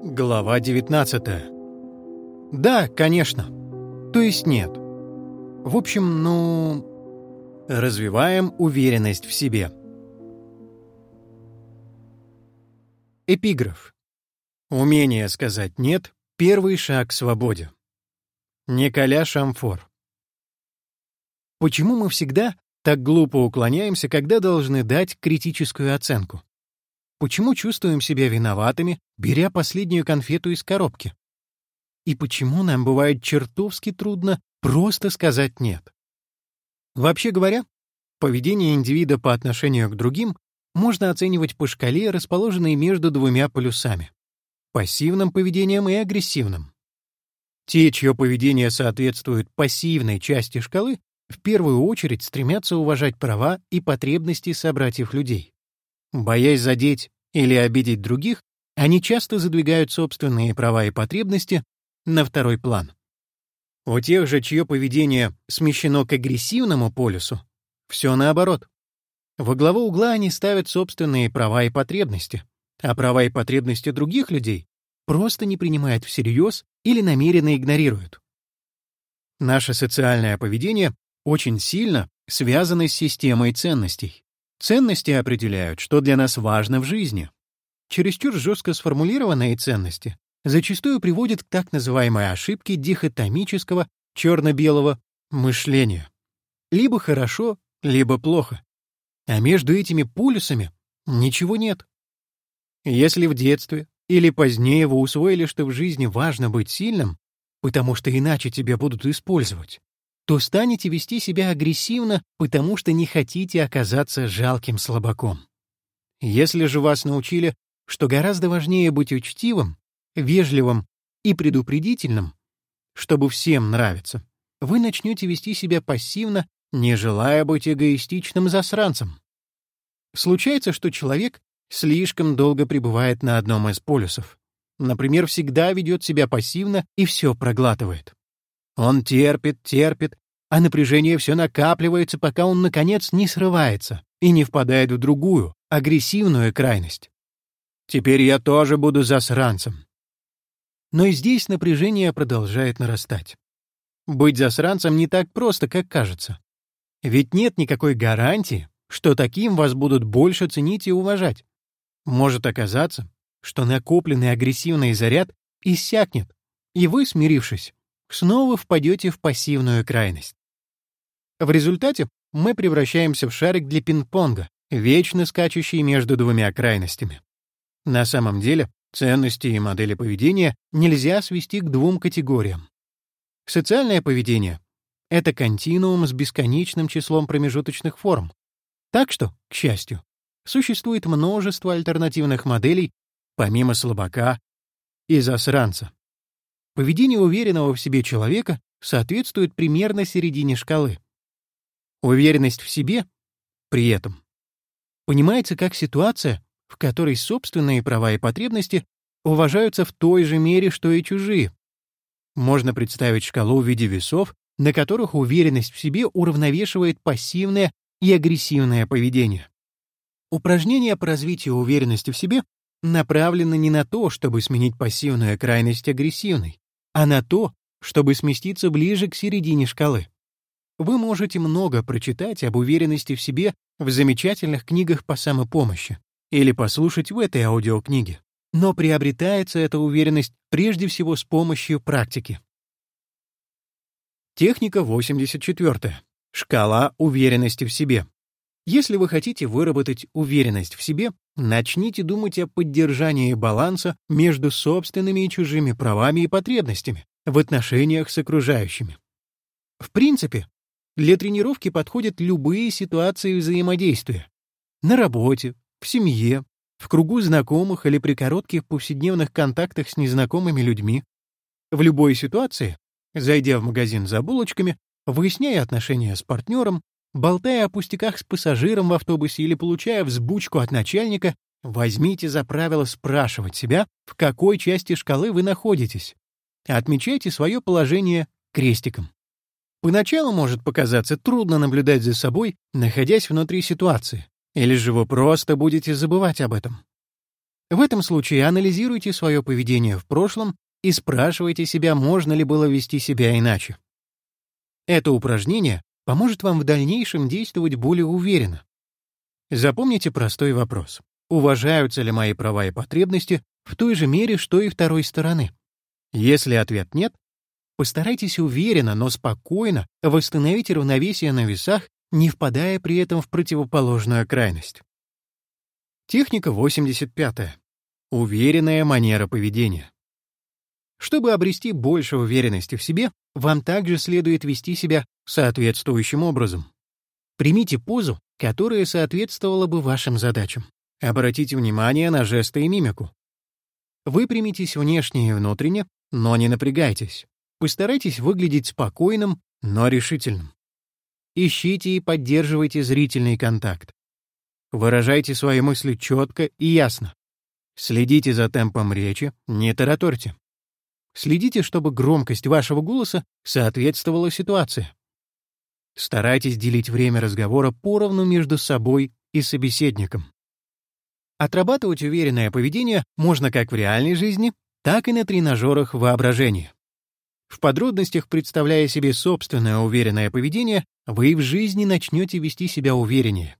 Глава 19 Да, конечно. То есть нет. В общем, ну... Развиваем уверенность в себе. Эпиграф. Умение сказать «нет» — первый шаг к свободе. Николя Шамфор. Почему мы всегда так глупо уклоняемся, когда должны дать критическую оценку? Почему чувствуем себя виноватыми, беря последнюю конфету из коробки? И почему нам бывает чертовски трудно просто сказать «нет»? Вообще говоря, поведение индивида по отношению к другим можно оценивать по шкале, расположенной между двумя полюсами — пассивным поведением и агрессивным. Те, чье поведение соответствует пассивной части шкалы, в первую очередь стремятся уважать права и потребности собратьев людей. Боясь задеть или обидеть других, они часто задвигают собственные права и потребности на второй план. У тех же, чье поведение смещено к агрессивному полюсу, все наоборот. Во главу угла они ставят собственные права и потребности, а права и потребности других людей просто не принимают всерьез или намеренно игнорируют. Наше социальное поведение очень сильно связано с системой ценностей. Ценности определяют, что для нас важно в жизни. Чересчур жестко сформулированные ценности зачастую приводят к так называемой ошибке дихотомического черно-белого мышления. Либо хорошо, либо плохо. А между этими полюсами ничего нет. Если в детстве или позднее вы усвоили, что в жизни важно быть сильным, потому что иначе тебя будут использовать, то станете вести себя агрессивно, потому что не хотите оказаться жалким слабаком. Если же вас научили, что гораздо важнее быть учтивым, вежливым и предупредительным, чтобы всем нравиться, вы начнете вести себя пассивно, не желая быть эгоистичным засранцем. Случается, что человек слишком долго пребывает на одном из полюсов. Например, всегда ведет себя пассивно и все проглатывает. Он терпит, терпит, а напряжение все накапливается, пока он, наконец, не срывается и не впадает в другую, агрессивную крайность. Теперь я тоже буду засранцем. Но и здесь напряжение продолжает нарастать. Быть засранцем не так просто, как кажется. Ведь нет никакой гарантии, что таким вас будут больше ценить и уважать. Может оказаться, что накопленный агрессивный заряд иссякнет, и вы, смирившись, снова впадете в пассивную крайность. В результате мы превращаемся в шарик для пинг-понга, вечно скачущий между двумя крайностями. На самом деле, ценности и модели поведения нельзя свести к двум категориям. Социальное поведение — это континуум с бесконечным числом промежуточных форм. Так что, к счастью, существует множество альтернативных моделей, помимо слабака и засранца. Поведение уверенного в себе человека соответствует примерно середине шкалы. Уверенность в себе при этом понимается как ситуация, в которой собственные права и потребности уважаются в той же мере, что и чужие. Можно представить шкалу в виде весов, на которых уверенность в себе уравновешивает пассивное и агрессивное поведение. Упражнения по развитию уверенности в себе направлены не на то, чтобы сменить пассивную крайность агрессивной, а на то, чтобы сместиться ближе к середине шкалы. Вы можете много прочитать об уверенности в себе в замечательных книгах по самопомощи или послушать в этой аудиокниге. Но приобретается эта уверенность прежде всего с помощью практики. Техника 84. Шкала уверенности в себе. Если вы хотите выработать уверенность в себе, начните думать о поддержании баланса между собственными и чужими правами и потребностями в отношениях с окружающими. В принципе, для тренировки подходят любые ситуации взаимодействия. На работе, в семье, в кругу знакомых или при коротких повседневных контактах с незнакомыми людьми. В любой ситуации, зайдя в магазин за булочками, выясняя отношения с партнером, болтая о пустяках с пассажиром в автобусе или получая взбучку от начальника, возьмите за правило спрашивать себя, в какой части шкалы вы находитесь. Отмечайте свое положение крестиком. Поначалу может показаться трудно наблюдать за собой, находясь внутри ситуации, или же вы просто будете забывать об этом. В этом случае анализируйте свое поведение в прошлом и спрашивайте себя, можно ли было вести себя иначе. Это упражнение поможет вам в дальнейшем действовать более уверенно. Запомните простой вопрос. Уважаются ли мои права и потребности в той же мере, что и второй стороны? Если ответ нет, постарайтесь уверенно, но спокойно восстановить равновесие на весах, не впадая при этом в противоположную крайность. Техника 85. Уверенная манера поведения. Чтобы обрести больше уверенности в себе, вам также следует вести себя соответствующим образом. Примите позу, которая соответствовала бы вашим задачам. Обратите внимание на жесты и мимику. Выпрямитесь внешне и внутренне, но не напрягайтесь. Постарайтесь выглядеть спокойным, но решительным. Ищите и поддерживайте зрительный контакт. Выражайте свои мысли четко и ясно. Следите за темпом речи, не тараторьте. Следите, чтобы громкость вашего голоса соответствовала ситуации. Старайтесь делить время разговора поровну между собой и собеседником. Отрабатывать уверенное поведение можно как в реальной жизни, так и на тренажерах воображения. В подробностях, представляя себе собственное уверенное поведение, вы в жизни начнете вести себя увереннее.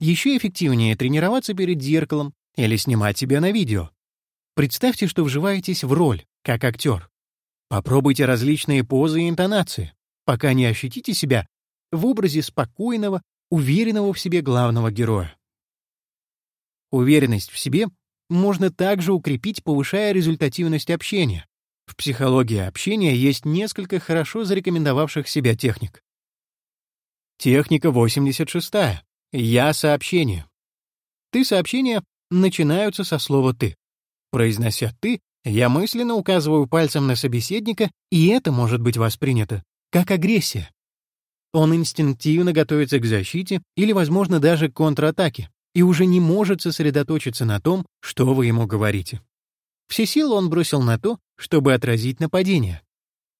Еще эффективнее тренироваться перед зеркалом или снимать себя на видео. Представьте, что вживаетесь в роль, как актер. Попробуйте различные позы и интонации, пока не ощутите себя в образе спокойного, уверенного в себе главного героя. Уверенность в себе можно также укрепить, повышая результативность общения. В психологии общения есть несколько хорошо зарекомендовавших себя техник. Техника 86. Я сообщение. Ты сообщения начинаются со слова «ты». Произнося «ты», я мысленно указываю пальцем на собеседника, и это может быть воспринято как агрессия. Он инстинктивно готовится к защите или, возможно, даже к контратаке, и уже не может сосредоточиться на том, что вы ему говорите. Все силы он бросил на то, чтобы отразить нападение.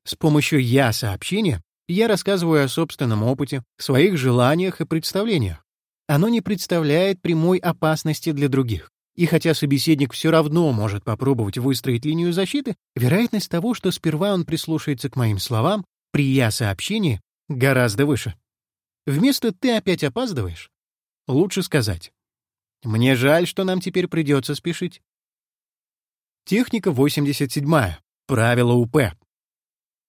С помощью «я-сообщения» я рассказываю о собственном опыте, своих желаниях и представлениях. Оно не представляет прямой опасности для других. И хотя собеседник все равно может попробовать выстроить линию защиты, вероятность того, что сперва он прислушается к моим словам, при «я-сообщении» гораздо выше. Вместо «ты опять опаздываешь» лучше сказать «Мне жаль, что нам теперь придется спешить». Техника 87. Правило УП.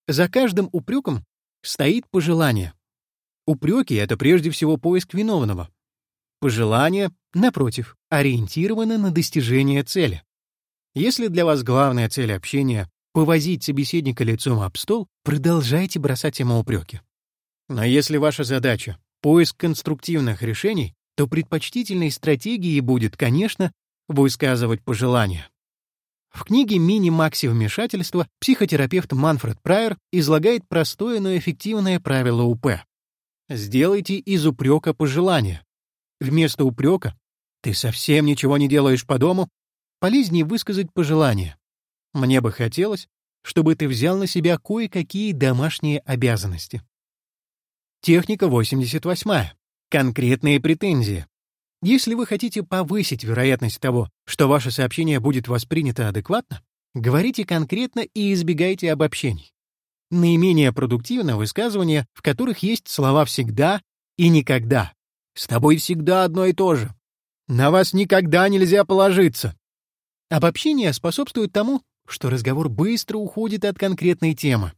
За каждым упреком стоит пожелание. Упреки — это прежде всего поиск виновного. Пожелания, напротив, ориентированы на достижение цели. Если для вас главная цель общения — повозить собеседника лицом об стол, продолжайте бросать ему упреки. Но если ваша задача — поиск конструктивных решений, то предпочтительной стратегией будет, конечно, высказывать пожелания. В книге «Мини-макси вмешательства» психотерапевт Манфред Прайер излагает простое, но эффективное правило УП. Сделайте из упрека пожелание. Вместо упрека «ты совсем ничего не делаешь по дому» полезнее высказать пожелание. Мне бы хотелось, чтобы ты взял на себя кое-какие домашние обязанности. Техника 88. Конкретные претензии. Если вы хотите повысить вероятность того, что ваше сообщение будет воспринято адекватно, говорите конкретно и избегайте обобщений. Наименее продуктивно высказывания, в которых есть слова «всегда» и «никогда». «С тобой всегда одно и то же». «На вас никогда нельзя положиться». Обобщение способствует тому, что разговор быстро уходит от конкретной темы.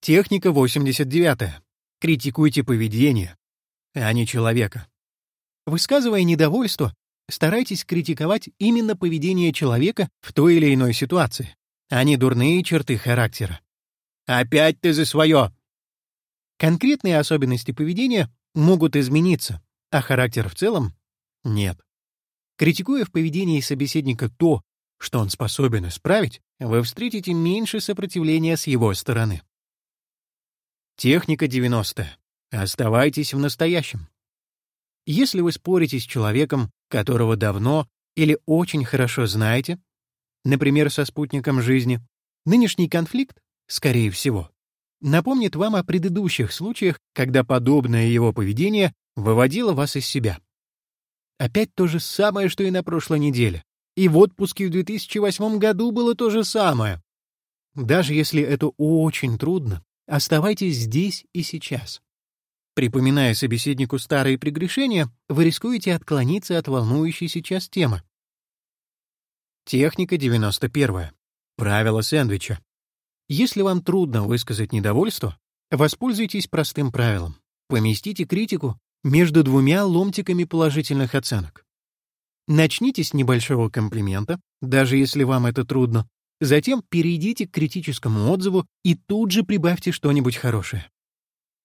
Техника 89. Критикуйте поведение, а не человека. Высказывая недовольство, старайтесь критиковать именно поведение человека в той или иной ситуации, а не дурные черты характера. «Опять ты за свое!» Конкретные особенности поведения могут измениться, а характер в целом — нет. Критикуя в поведении собеседника то, что он способен исправить, вы встретите меньше сопротивления с его стороны. Техника 90. Оставайтесь в настоящем. Если вы спорите с человеком, которого давно или очень хорошо знаете, например, со спутником жизни, нынешний конфликт, скорее всего, напомнит вам о предыдущих случаях, когда подобное его поведение выводило вас из себя. Опять то же самое, что и на прошлой неделе. И в отпуске в 2008 году было то же самое. Даже если это очень трудно, оставайтесь здесь и сейчас. Припоминая собеседнику старые прегрешения, вы рискуете отклониться от волнующей сейчас темы. Техника 91. Правило сэндвича. Если вам трудно высказать недовольство, воспользуйтесь простым правилом. Поместите критику между двумя ломтиками положительных оценок. Начните с небольшого комплимента, даже если вам это трудно. Затем перейдите к критическому отзыву и тут же прибавьте что-нибудь хорошее.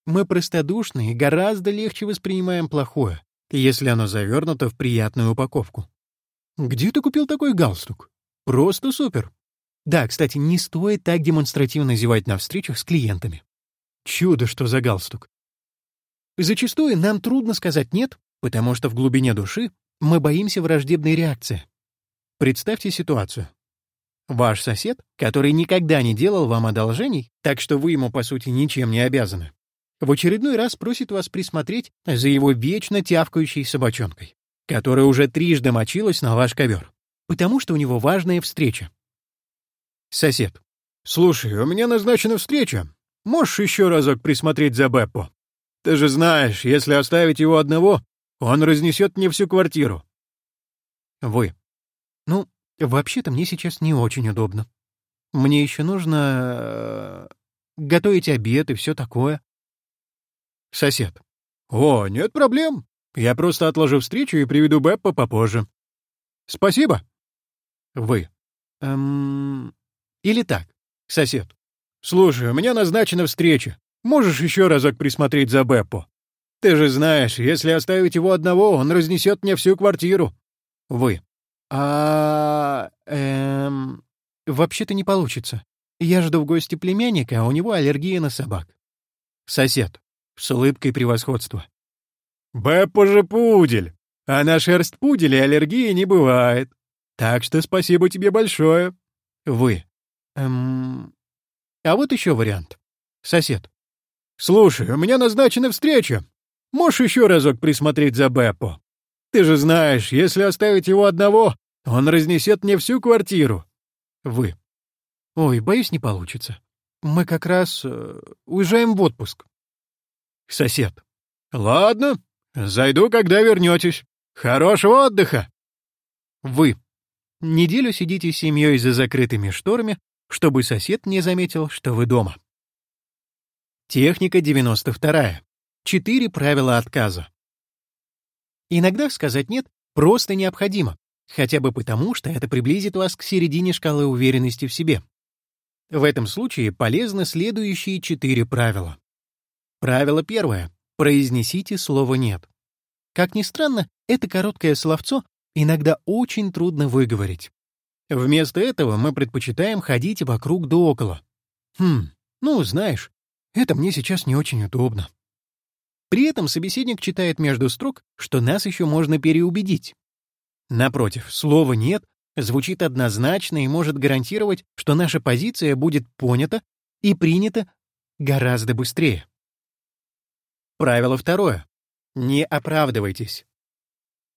Мы простодушны и гораздо легче воспринимаем плохое, если оно завернуто в приятную упаковку. Где ты купил такой галстук? Просто супер. Да, кстати, не стоит так демонстративно зевать на встречах с клиентами. Чудо, что за галстук. Зачастую нам трудно сказать «нет», потому что в глубине души мы боимся враждебной реакции. Представьте ситуацию. Ваш сосед, который никогда не делал вам одолжений, так что вы ему, по сути, ничем не обязаны, в очередной раз просит вас присмотреть за его вечно тявкающей собачонкой, которая уже трижды мочилась на ваш ковер, потому что у него важная встреча. Сосед. «Слушай, у меня назначена встреча. Можешь еще разок присмотреть за Беппо? Ты же знаешь, если оставить его одного, он разнесет мне всю квартиру». Вы. «Ну, вообще-то мне сейчас не очень удобно. Мне еще нужно... Э, готовить обед и все такое. Сосед. «О, нет проблем. Я просто отложу встречу и приведу Беппа попозже. Спасибо». Вы. Эм... Или так. Сосед. «Слушай, у меня назначена встреча. Можешь еще разок присмотреть за Беппо? Ты же знаешь, если оставить его одного, он разнесет мне всю квартиру». Вы. А... Эм... Вообще-то не получится. Я жду в гости племянника, а у него аллергия на собак. Сосед с улыбкой превосходства. «Беппо же пудель, а на шерсть пуделя аллергии не бывает. Так что спасибо тебе большое». Вы. Эм... А вот еще вариант. Сосед. «Слушай, у меня назначена встреча. Можешь еще разок присмотреть за Беппо? Ты же знаешь, если оставить его одного, он разнесет мне всю квартиру». Вы. «Ой, боюсь, не получится. Мы как раз э, уезжаем в отпуск. Сосед. «Ладно, зайду, когда вернетесь. Хорошего отдыха!» Вы. Неделю сидите с семьей за закрытыми шторами, чтобы сосед не заметил, что вы дома. Техника 92. Четыре правила отказа. Иногда сказать «нет» просто необходимо, хотя бы потому, что это приблизит вас к середине шкалы уверенности в себе. В этом случае полезны следующие четыре правила. Правило первое. Произнесите слово «нет». Как ни странно, это короткое словцо иногда очень трудно выговорить. Вместо этого мы предпочитаем ходить вокруг да около. Хм, ну, знаешь, это мне сейчас не очень удобно. При этом собеседник читает между строк, что нас еще можно переубедить. Напротив, слово «нет» звучит однозначно и может гарантировать, что наша позиция будет понята и принята гораздо быстрее. Правило второе. Не оправдывайтесь.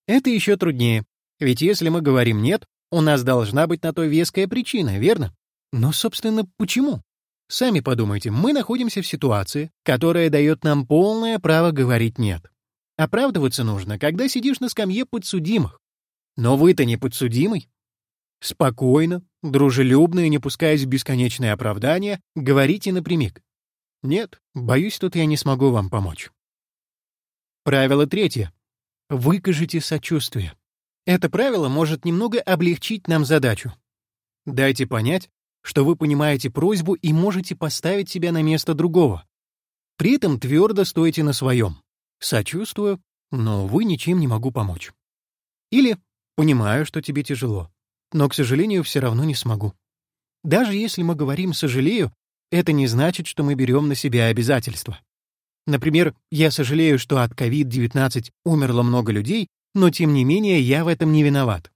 Это еще труднее, ведь если мы говорим «нет», у нас должна быть на то веская причина, верно? Но, собственно, почему? Сами подумайте, мы находимся в ситуации, которая дает нам полное право говорить «нет». Оправдываться нужно, когда сидишь на скамье подсудимых. Но вы-то не подсудимый. Спокойно, дружелюбно и не пускаясь в бесконечные оправдания, говорите напрямик. Нет, боюсь, тут я не смогу вам помочь. Правило третье. Выкажите сочувствие. Это правило может немного облегчить нам задачу. Дайте понять, что вы понимаете просьбу и можете поставить себя на место другого. При этом твердо стойте на своем. Сочувствую, но, увы, ничем не могу помочь. Или понимаю, что тебе тяжело, но, к сожалению, все равно не смогу. Даже если мы говорим «сожалею», это не значит, что мы берем на себя обязательства. Например, я сожалею, что от COVID-19 умерло много людей, но тем не менее я в этом не виноват.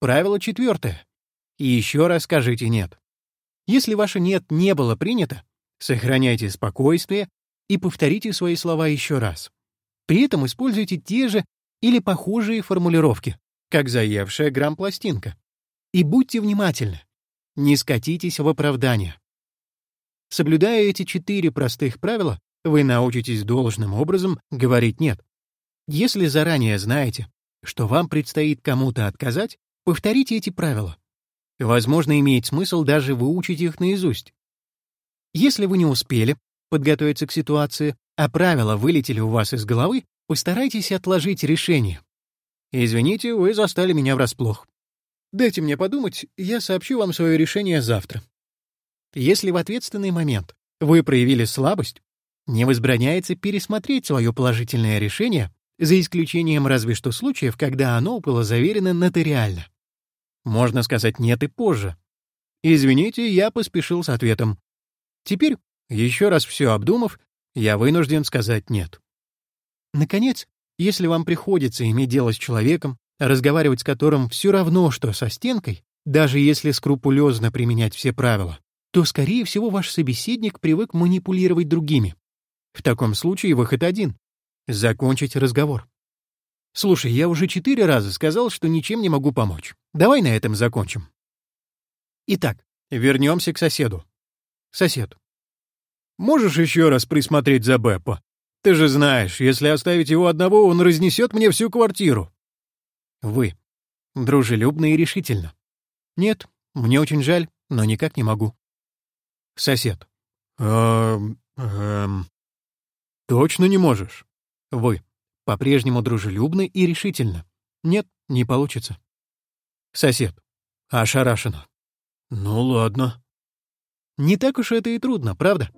Правило четвертое. И еще раз скажите «нет». Если ваше «нет» не было принято, сохраняйте спокойствие и повторите свои слова еще раз. При этом используйте те же или похожие формулировки, как заевшая грамм-пластинка. И будьте внимательны. Не скатитесь в оправдание. Соблюдая эти четыре простых правила, вы научитесь должным образом говорить «нет». Если заранее знаете, что вам предстоит кому-то отказать, повторите эти правила. Возможно, имеет смысл даже выучить их наизусть. Если вы не успели подготовиться к ситуации, а правила вылетели у вас из головы, постарайтесь отложить решение. Извините, вы застали меня врасплох. Дайте мне подумать, я сообщу вам свое решение завтра. Если в ответственный момент вы проявили слабость, не возбраняется пересмотреть свое положительное решение, за исключением разве что случаев, когда оно было заверено нотариально. Можно сказать «нет» и позже. Извините, я поспешил с ответом. Теперь, еще раз все обдумав, я вынужден сказать «нет». Наконец, если вам приходится иметь дело с человеком, разговаривать с которым все равно, что со стенкой, даже если скрупулезно применять все правила, то, скорее всего, ваш собеседник привык манипулировать другими. В таком случае выход один — закончить разговор. «Слушай, я уже четыре раза сказал, что ничем не могу помочь. Давай на этом закончим». Итак, вернемся к соседу. Сосед. «Можешь еще раз присмотреть за Беппо? Ты же знаешь, если оставить его одного, он разнесет мне всю квартиру». Вы. Дружелюбно и решительно. «Нет, мне очень жаль, но никак не могу». Сосед. «Эм... эм... Точно не можешь?» Вы. По-прежнему дружелюбны и решительно. «Нет, не получится». Сосед. Ошарашенно. «Ну ладно». Не так уж это и трудно, правда?